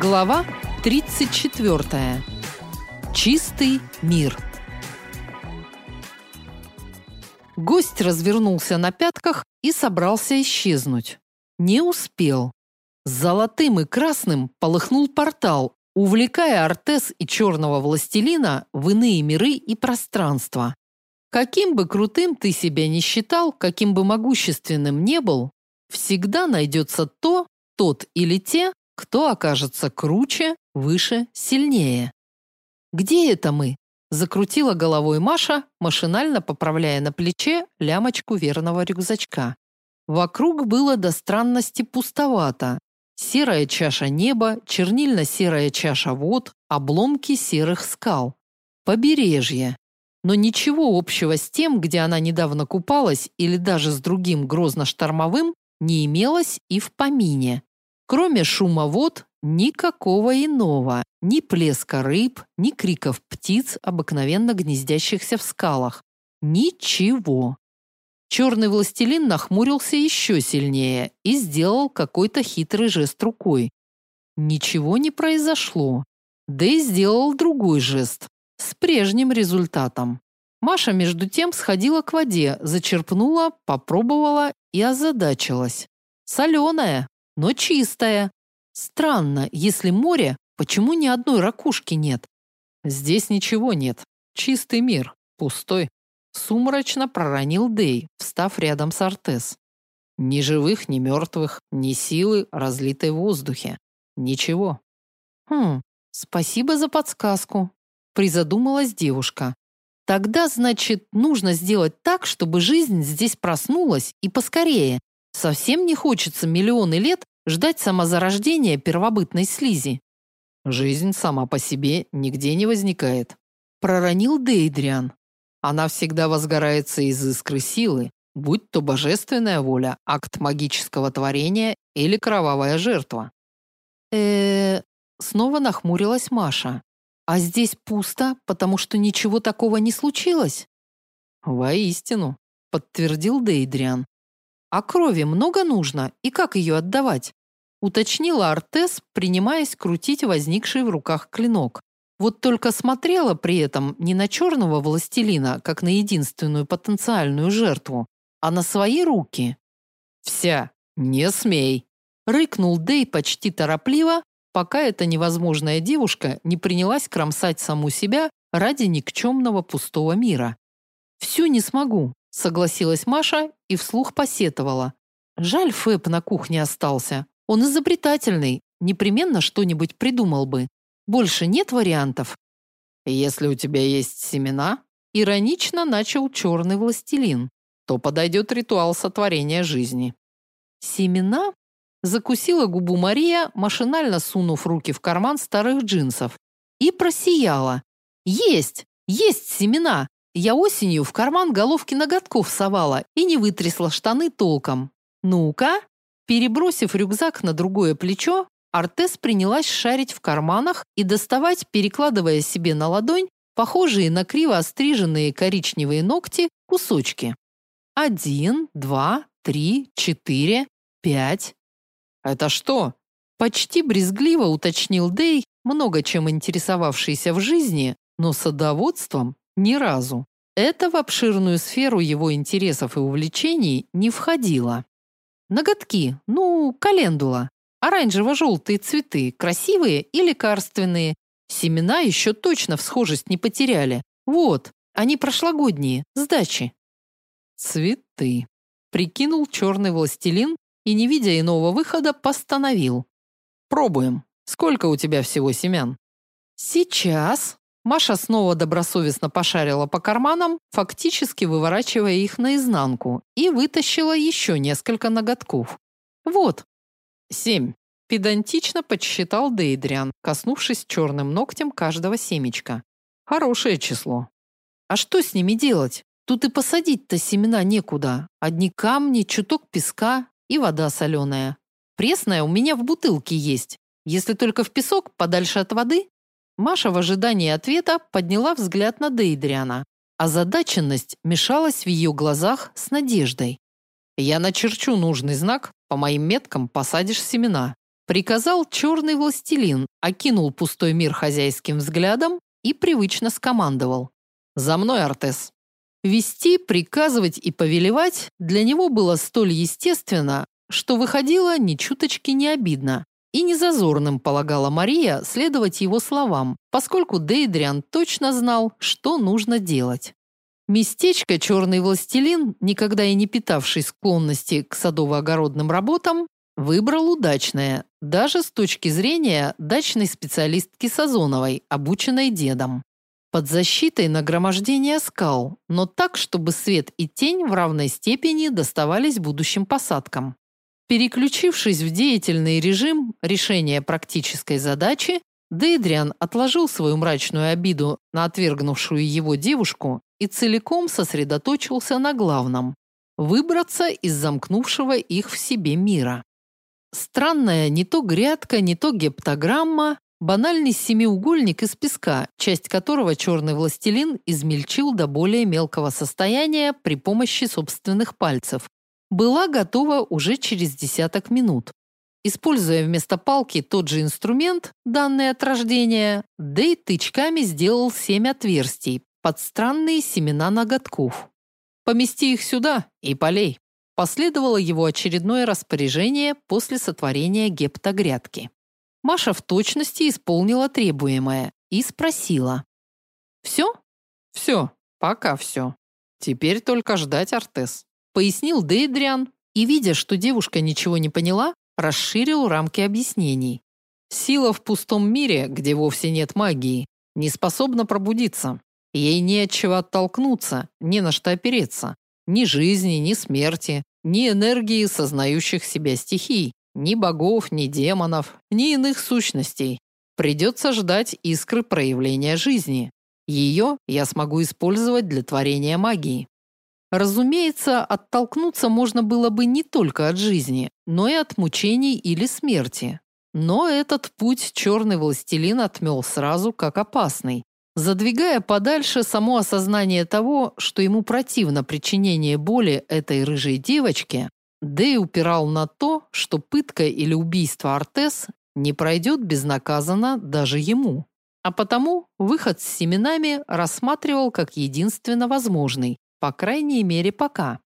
Глава 34. Чистый мир. Гость развернулся на пятках и собрался исчезнуть. Не успел. С золотым и красным полыхнул портал, увлекая Артес и черного властелина в иные миры и пространства. Каким бы крутым ты себя не считал, каким бы могущественным не был, всегда найдется то, тот или те, кто окажется круче, выше, сильнее. Где это мы? Закрутила головой Маша, машинально поправляя на плече лямочку верного рюкзачка. Вокруг было до странности пустовато. Серая чаша неба, чернильно-серая чаша вод, обломки серых скал. Побережье. Но ничего общего с тем, где она недавно купалась, или даже с другим грозно-штормовым, не имелось и в помине. Кроме шума вод, никакого иного, ни плеска рыб, ни криков птиц, обыкновенно гнездящихся в скалах. Ничего. Черный властелин нахмурился еще сильнее и сделал какой-то хитрый жест рукой. Ничего не произошло. Да и сделал другой жест с прежним результатом. Маша между тем сходила к воде, зачерпнула, попробовала и озадачилась. Соленая, но чистая. Странно, если море, почему ни одной ракушки нет? Здесь ничего нет. Чистый мир, пустой. Сумрачно проронил Дей, встав рядом с Артес. Ни живых, ни мертвых, ни силы, разлитой в воздухе. Ничего. Хм, спасибо за подсказку, призадумалась девушка. Тогда, значит, нужно сделать так, чтобы жизнь здесь проснулась и поскорее. Совсем не хочется миллионы лет ждать самозарождения первобытной слизи. Жизнь сама по себе нигде не возникает, проронил Дейдриан. Она всегда возгорается из искры силы, будь то божественная воля, акт магического творения или кровавая жертва. Э, снова нахмурилась Маша. А здесь пусто, потому что ничего такого не случилось. Воистину, подтвердил Дейдриан. А крови много нужно, и как ее отдавать? уточнила Артес, принимаясь крутить возникший в руках клинок. Вот только смотрела при этом не на черного властелина, как на единственную потенциальную жертву, а на свои руки. Вся, не смей, рыкнул Дей почти торопливо, пока эта невозможная девушка не принялась кромсать саму себя ради никчемного пустого мира. Всю не смогу, согласилась Маша и вслух посетовала. Жаль, Фэб на кухне остался. Он изобретательный, непременно что-нибудь придумал бы. Больше нет вариантов. Если у тебя есть семена, иронично начал черный властелин, то подойдет ритуал сотворения жизни. Семена? Закусила губу Мария, машинально сунув руки в карман старых джинсов, и просияла. Есть, есть семена. Я осенью в карман головки ноготков совала и не вытрясла штаны толком. Ну-ка, Перебросив рюкзак на другое плечо, Артес принялась шарить в карманах и доставать, перекладывая себе на ладонь похожие на криво остриженные коричневые ногти кусочки. Один, два, три, четыре, пять. Это что? Почти брезгливо уточнил Дей, много чем интересовавшийся в жизни, но садоводством ни разу. Это в обширную сферу его интересов и увлечений не входило. Ноготки, ну, календула. Оранжево-желтые цветы, красивые и лекарственные. Семена еще точно в схожесть не потеряли. Вот, они прошлогодние, с дачи. Цветы. Прикинул черный властелин и, не видя иного выхода, постановил. Пробуем. Сколько у тебя всего семян? Сейчас. Маша снова добросовестно пошарила по карманам, фактически выворачивая их наизнанку, и вытащила еще несколько ноготков. Вот. Семь. Педантично подсчитал Дейдриан, коснувшись черным ногтем каждого семечка. Хорошее число. А что с ними делать? Тут и посадить-то семена некуда. Одни камни, чуток песка и вода соленая. Пресная у меня в бутылке есть. Если только в песок, подальше от воды, Маша в ожидании ответа подняла взгляд на Дейдриана. Озадаченность мешалась в ее глазах с надеждой. «Я начерчу нужный знак, по моим меткам посадишь семена», Приказал черный властелин, окинул пустой мир хозяйским взглядом и привычно скомандовал. «За мной, Артес!» Вести, приказывать и повелевать для него было столь естественно, что выходило ни чуточки не обидно. И незазорным полагала Мария следовать его словам, поскольку Дейдриан точно знал, что нужно делать. Местечко «Черный властелин», никогда и не питавший склонности к садово-огородным работам, выбрал удачное, даже с точки зрения дачной специалистки Сазоновой, обученной дедом. Под защитой нагромождения скал, но так, чтобы свет и тень в равной степени доставались будущим посадкам. Переключившись в деятельный режим решения практической задачи, Дейдриан отложил свою мрачную обиду на отвергнувшую его девушку и целиком сосредоточился на главном выбраться из замкнувшего их в себе мира. Странная не то грядка, не то гептограмма, банальный семиугольник из песка, часть которого черный властелин измельчил до более мелкого состояния при помощи собственных пальцев, была готова уже через десяток минут. Используя вместо палки тот же инструмент, данный от рождения, Дэй тычками сделал семь отверстий под странные семена ноготков. «Помести их сюда и полей», Последовало его очередное распоряжение после сотворения гептогрядки. Маша в точности исполнила требуемое и спросила. «Все?» «Все, пока все. Теперь только ждать Артес», — пояснил Дейдриан и, видя, что девушка ничего не поняла, расширил рамки объяснений. «Сила в пустом мире, где вовсе нет магии, не способна пробудиться. Ей не от чего оттолкнуться, не на что опереться. Ни жизни, ни смерти, ни энергии сознающих себя стихий, ни богов, ни демонов, ни иных сущностей. Придется ждать искры проявления жизни. Ее я смогу использовать для творения магии. Разумеется, оттолкнуться можно было бы не только от жизни, но и от мучений или смерти. Но этот путь черный властелин отмел сразу как опасный, задвигая подальше само осознание того, что ему противно причинение боли этой рыжей девочке, Дэй упирал на то, что пытка или убийство Артес не пройдет безнаказанно даже ему. А потому выход с семенами рассматривал как единственно возможный, по крайней мере, пока.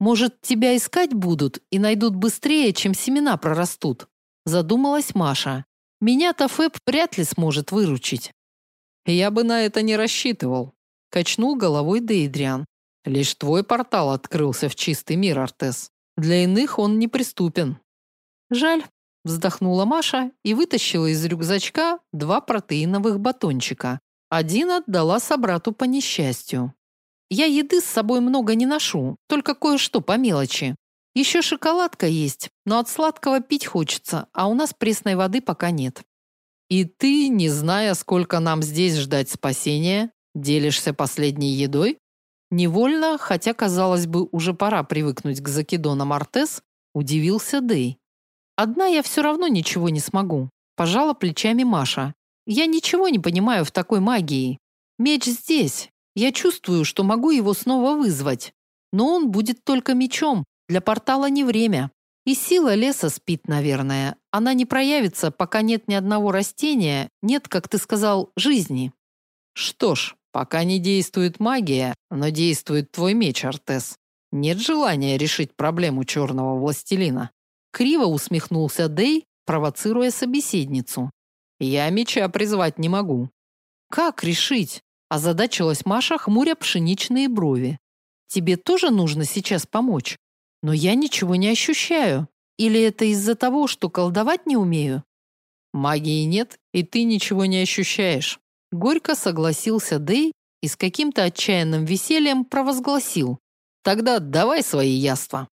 Может, тебя искать будут и найдут быстрее, чем семена прорастут, задумалась Маша. Меня-то Фэб вряд ли сможет выручить. Я бы на это не рассчитывал, качнул головой Дейдриан. Лишь твой портал открылся в чистый мир, Артес. Для иных он неприступен. Жаль, вздохнула Маша и вытащила из рюкзачка два протеиновых батончика. Один отдала собрату по несчастью. Я еды с собой много не ношу, только кое-что по мелочи. Еще шоколадка есть, но от сладкого пить хочется, а у нас пресной воды пока нет. И ты, не зная, сколько нам здесь ждать спасения, делишься последней едой? Невольно, хотя казалось бы, уже пора привыкнуть к закидонам Артес, удивился Дей. Одна я все равно ничего не смогу, пожала плечами Маша. Я ничего не понимаю в такой магии. Меч здесь. Я чувствую, что могу его снова вызвать, но он будет только мечом. Для портала не время. И сила леса спит, наверное. Она не проявится, пока нет ни одного растения, нет, как ты сказал, жизни. Что ж, пока не действует магия, но действует твой меч, Артес. Нет желания решить проблему черного властелина. Криво усмехнулся Дей, провоцируя собеседницу. Я меча призвать не могу. Как решить? Озадачилась Маша, хмуря пшеничные брови. Тебе тоже нужно сейчас помочь. Но я ничего не ощущаю. Или это из-за того, что колдовать не умею? Магии нет, и ты ничего не ощущаешь. Горько согласился Дэй и с каким-то отчаянным весельем провозгласил: "Тогда давай свои яства".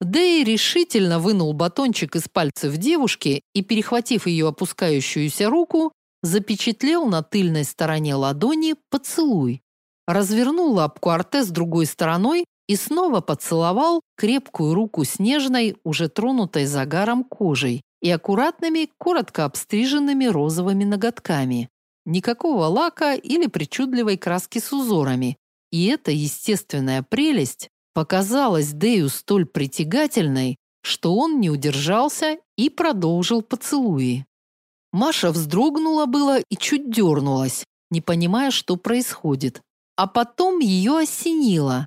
Дэй решительно вынул батончик из пальцев девушки и, перехватив ее опускающуюся руку, запечатлел на тыльной стороне ладони поцелуй. Развернул лапку Арте с другой стороной и снова поцеловал крепкую руку снежной, уже тронутой загаром кожей и аккуратными, коротко обстриженными розовыми ноготками. Никакого лака или причудливой краски с узорами. И эта естественная прелесть показалась Дэю столь притягательной, что он не удержался и продолжил поцелуи. Маша вздрогнула было и чуть дернулась, не понимая, что происходит. А потом ее осенило.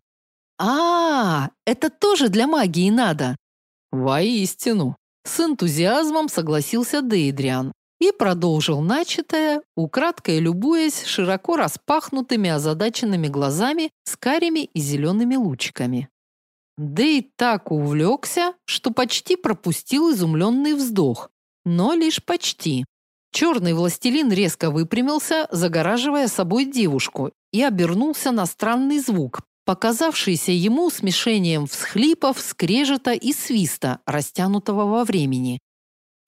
А, -а, -а это тоже для магии надо. Воистину, с энтузиазмом согласился Дейдриан и продолжил начатое, украдкой любуясь широко распахнутыми озадаченными глазами с карими и зелеными лучиками. Дей так увлекся, что почти пропустил изумленный вздох, но лишь почти. Черный властелин резко выпрямился, загораживая собой девушку, и обернулся на странный звук, показавшийся ему смешением всхлипов, скрежета и свиста, растянутого во времени.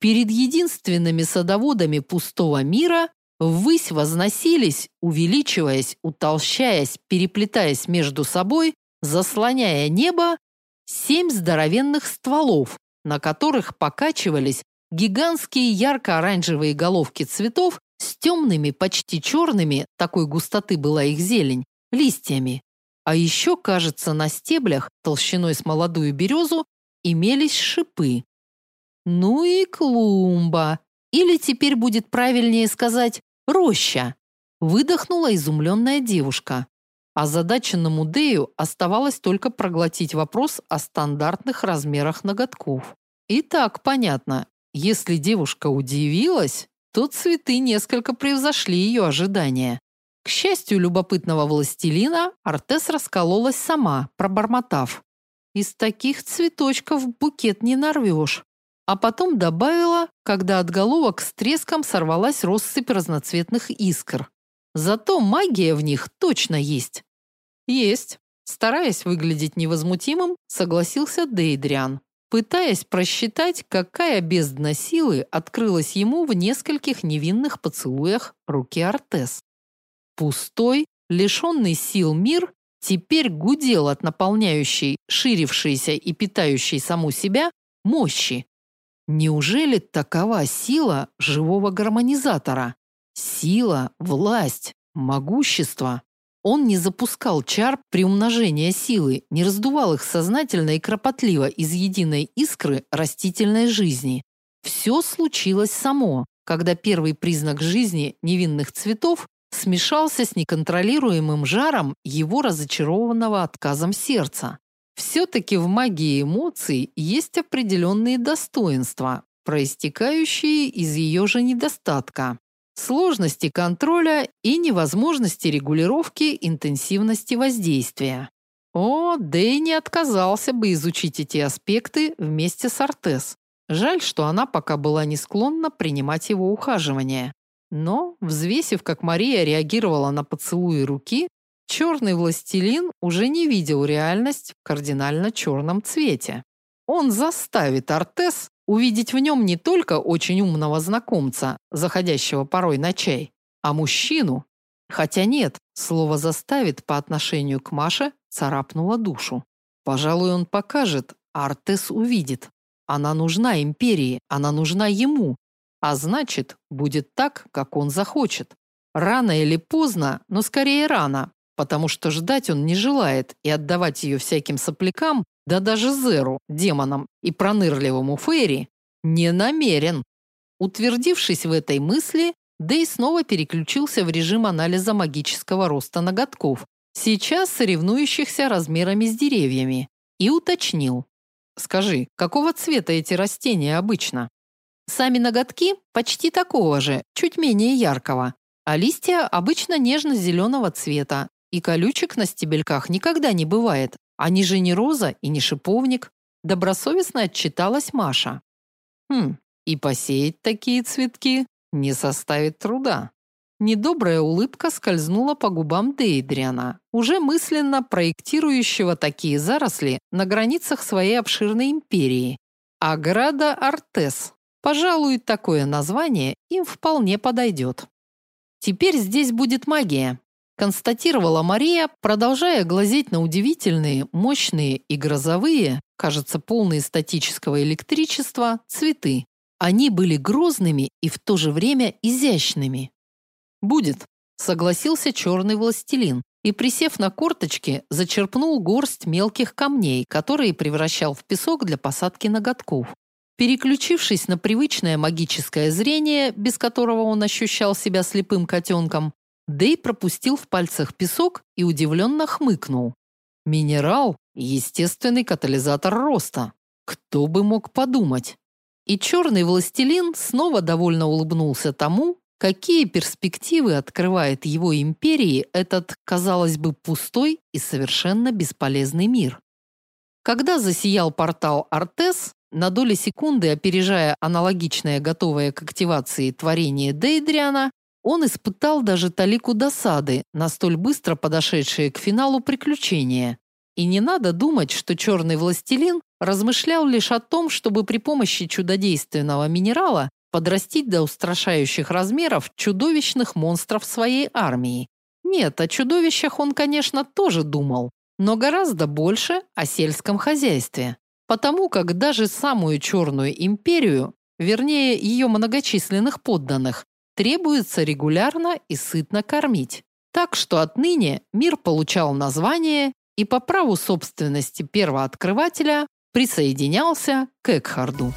Перед единственными садоводами пустого мира ввысь возносились, увеличиваясь, утолщаясь, переплетаясь между собой, заслоняя небо, семь здоровенных стволов, на которых покачивались Гигантские ярко-оранжевые головки цветов с темными, почти черными, такой густоты была их зелень, листьями. А еще, кажется, на стеблях, толщиной с молодую березу, имелись шипы. Ну и клумба. Или теперь будет правильнее сказать роща. Выдохнула изумленная девушка. А задаченному Дею оставалось только проглотить вопрос о стандартных размерах ноготков. И так понятно, если девушка удивилась, то цветы несколько превзошли ее ожидания. К счастью любопытного властелина, Артес раскололась сама, пробормотав: "Из таких цветочков букет не нарвешь». А потом добавила, когда от головок с треском сорвалась россыпь разноцветных искр. Зато магия в них точно есть. Есть. Стараясь выглядеть невозмутимым, согласился Дейдриан пытаясь просчитать, какая бездна силы открылась ему в нескольких невинных поцелуях руки Артес. Пустой, лишенный сил мир теперь гудел от наполняющей, ширившейся и питающей саму себя мощи. Неужели такова сила живого гармонизатора? Сила, власть, могущество. Он не запускал чар приумножения силы, не раздувал их сознательно и кропотливо из единой искры растительной жизни. Все случилось само, когда первый признак жизни невинных цветов смешался с неконтролируемым жаром его разочарованного отказом сердца. Все-таки в магии эмоций есть определенные достоинства, проистекающие из ее же недостатка сложности контроля и невозможности регулировки интенсивности воздействия. О, Дэй не отказался бы изучить эти аспекты вместе с Артес. Жаль, что она пока была не склонна принимать его ухаживание. Но, взвесив, как Мария реагировала на поцелуи руки, черный властелин уже не видел реальность в кардинально черном цвете. Он заставит Артес увидеть в нем не только очень умного знакомца, заходящего порой на чай, а мужчину. Хотя нет, слово заставит по отношению к Маше царапнуло душу. Пожалуй, он покажет, а Артес увидит. Она нужна империи, она нужна ему. А значит, будет так, как он захочет. Рано или поздно, но скорее рано, потому что ждать он не желает и отдавать ее всяким соплякам да даже Зеру, демонам и пронырливому Фейри, не намерен. Утвердившись в этой мысли, Дэй снова переключился в режим анализа магического роста ноготков, сейчас соревнующихся размерами с деревьями, и уточнил. «Скажи, какого цвета эти растения обычно?» Сами ноготки почти такого же, чуть менее яркого, а листья обычно нежно-зеленого цвета, и колючек на стебельках никогда не бывает, они же не роза и не шиповник, добросовестно отчиталась Маша. Хм, и посеять такие цветки не составит труда. Недобрая улыбка скользнула по губам Дейдриана, уже мысленно проектирующего такие заросли на границах своей обширной империи. Аграда Артес. Пожалуй, такое название им вполне подойдет. Теперь здесь будет магия, констатировала Мария, продолжая глазеть на удивительные, мощные и грозовые, кажется, полные статического электричества, цветы. Они были грозными и в то же время изящными. Будет, согласился черный властелин, и, присев на корточки, зачерпнул горсть мелких камней, которые превращал в песок для посадки ноготков. Переключившись на привычное магическое зрение, без которого он ощущал себя слепым котенком, Дэй пропустил в пальцах песок и удивленно хмыкнул. Минерал – естественный катализатор роста. Кто бы мог подумать? И черный властелин снова довольно улыбнулся тому, какие перспективы открывает его империи этот, казалось бы, пустой и совершенно бесполезный мир. Когда засиял портал Артес, на доли секунды опережая аналогичное готовое к активации творение Дейдриана, он испытал даже талику досады на столь быстро подошедшее к финалу приключение. И не надо думать, что черный властелин размышлял лишь о том, чтобы при помощи чудодейственного минерала подрастить до устрашающих размеров чудовищных монстров своей армии. Нет, о чудовищах он, конечно, тоже думал, но гораздо больше о сельском хозяйстве. Потому как даже самую черную империю, вернее, ее многочисленных подданных, требуется регулярно и сытно кормить. Так что отныне мир получал название и по праву собственности первооткрывателя присоединялся к Экхарду.